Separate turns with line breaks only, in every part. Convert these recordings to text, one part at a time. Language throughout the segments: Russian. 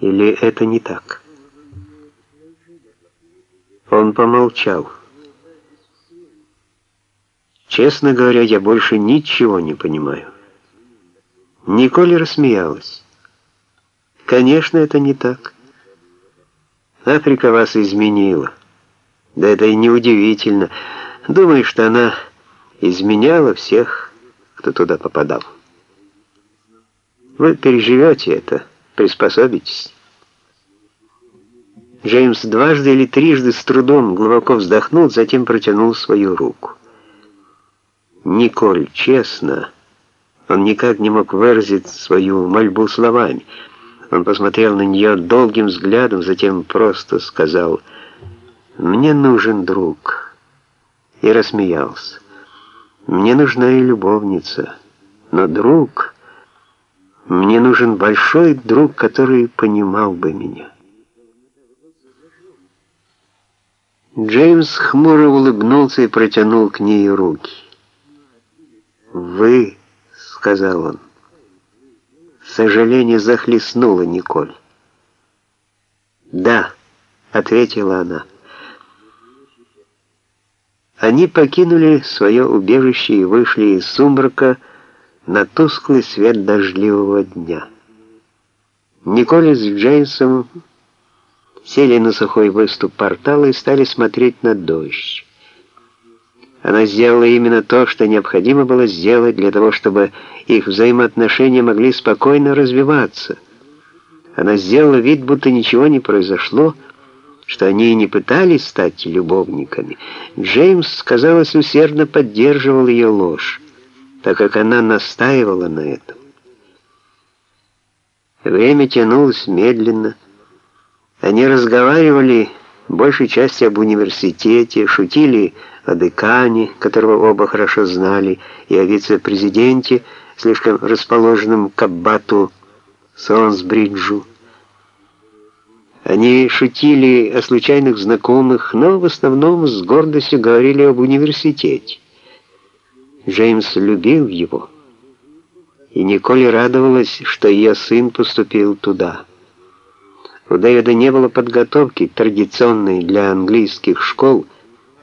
Или это не так? Он помолчал. Честно говоря, я больше ничего не понимаю. Николь рассмеялась. Конечно, это не так. Африка вас изменила. Да это и неудивительно. Думаю, что она изменяла всех, кто туда попадал. Вы переживете это, приспособитесь. Джеймс дважды или трижды с трудом глубоко вздохнул, затем протянул свою руку. «Николь, честно...» Он никак не мог выразить свою мольбу словами. Он посмотрел на нее долгим взглядом, затем просто сказал «Мне нужен друг» и рассмеялся. «Мне нужна и любовница, но друг...» Мне нужен большой друг, который понимал бы меня. Джеймс хмуро улыбнулся и протянул к ней руки. «Вы», — сказал он, — сожаление захлестнуло Николь. «Да», — ответила она. Они покинули свое убежище и вышли из сумрака на тусклый свет дождливого дня. Николь с Джеймсом сели на сухой выступ портала и стали смотреть на дождь. Она сделала именно то, что необходимо было сделать для того, чтобы их взаимоотношения могли спокойно развиваться. Она сделала вид, будто ничего не произошло, что они и не пытались стать любовниками. Джеймс, казалось, усердно поддерживал ее ложь, так как она настаивала на этом. Время тянулось медленно, они разговаривали большей части об университете, шутили о декане, которого оба хорошо знали, и о вице-президенте, слишком расположенном к аббату Сонсбриджу. Они шутили о случайных знакомых, но в основном с гордостью говорили об университете. Джеймс любил его, и Николь радовалась, что ее сын поступил туда. У Дэвида не было подготовки, традиционной для английских школ,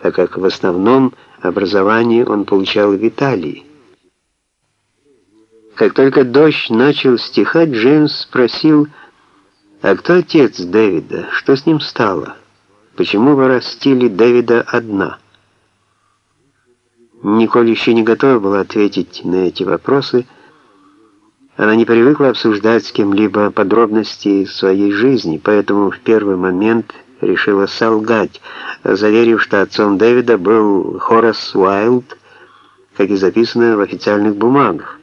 так как в основном образование он получал в Италии. Как только дождь начал стихать, Джеймс спросил, «А кто отец Дэвида? Что с ним стало? Почему вы растили Дэвида одна?» Николь еще не готова была ответить на эти вопросы, она не привыкла обсуждать с кем-либо подробности своей жизни, поэтому в первый момент решила солгать, заверив, что отцом Дэвида был Хорас Уайлд, как и записано в официальных бумагах.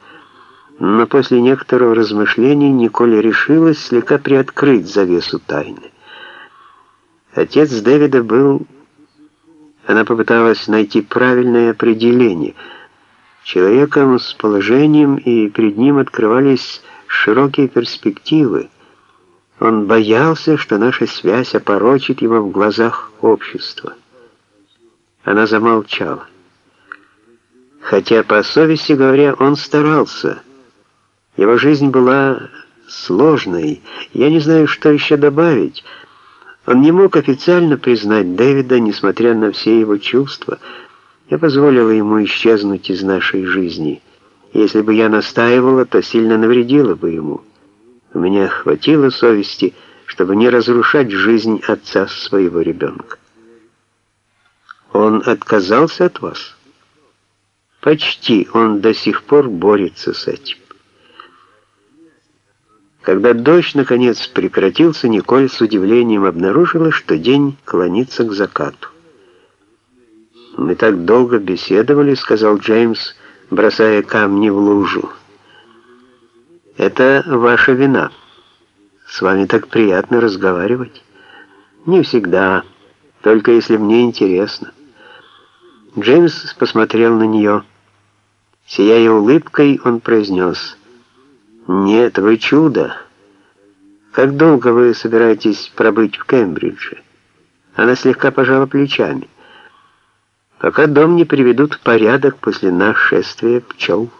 Но после некоторого размышления Николь решилась слегка приоткрыть завесу тайны. Отец Дэвида был... Она попыталась найти правильное определение — человеком с положением, и перед ним открывались широкие перспективы. Он боялся, что наша связь опорочит его в глазах общества. Она замолчала. Хотя, по совести говоря, он старался. Его жизнь была сложной. Я не знаю, что еще добавить. Он не мог официально признать Дэвида, несмотря на все его чувства, я позволила ему исчезнуть из нашей жизни. Если бы я настаивала, то сильно навредила бы ему. У меня хватило совести, чтобы не разрушать жизнь отца своего ребенка. Он отказался от вас? Почти. Он до сих пор борется с этим. Когда дождь наконец прекратился, Николь с удивлением обнаружила, что день клонится к закату. «Мы так долго беседовали», — сказал Джеймс, бросая камни в лужу. «Это ваша вина. С вами так приятно разговаривать». «Не всегда, только если мне интересно». Джеймс посмотрел на нее. Сияя улыбкой, он произнес, «Нет, вы чудо. Как долго вы собираетесь пробыть в Кембридже?» Она слегка пожала плечами пока дом не приведут в порядок после нашествия пчел.